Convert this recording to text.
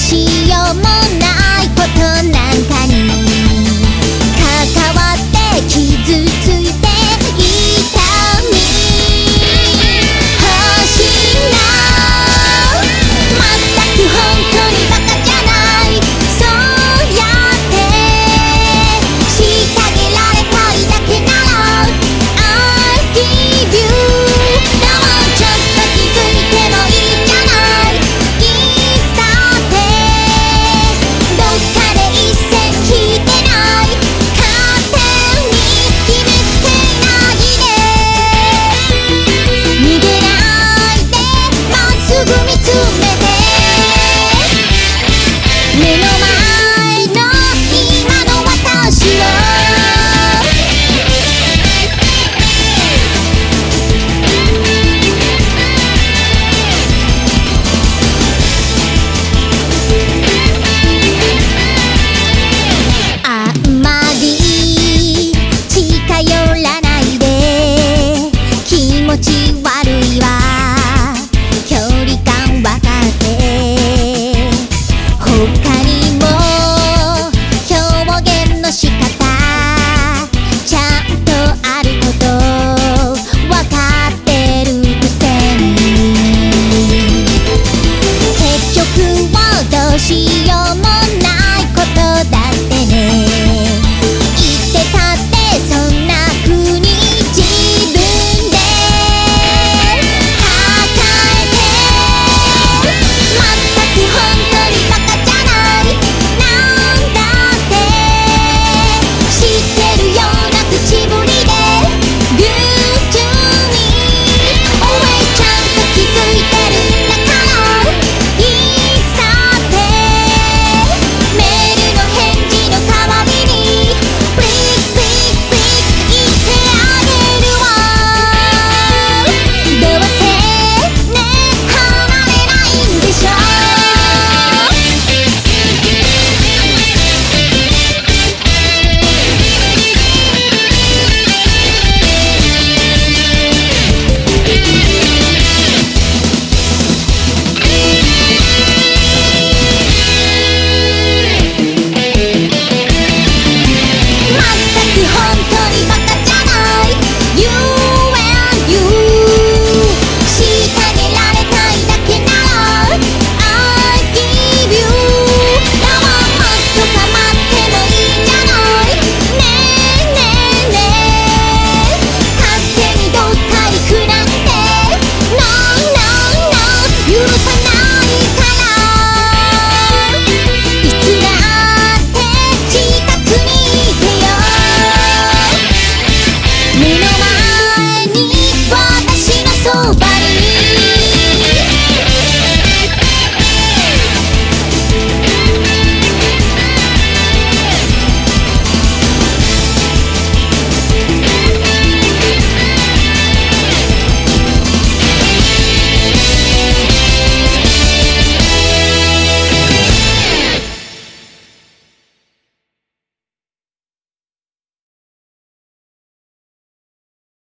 しい